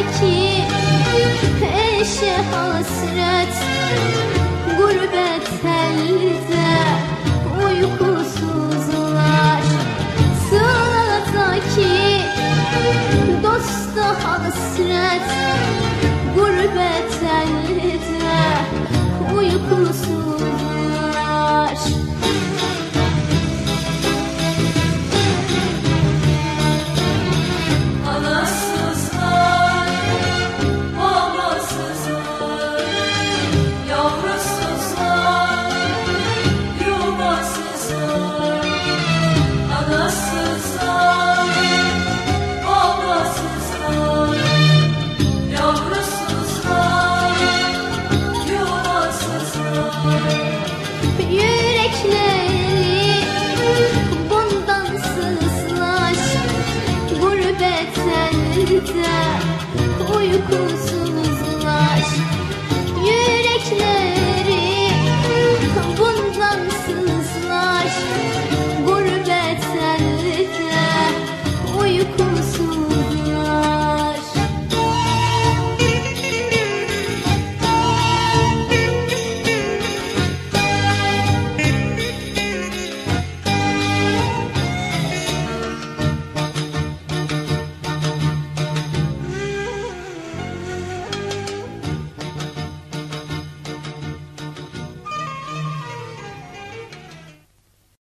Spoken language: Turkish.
ki eşe hasret.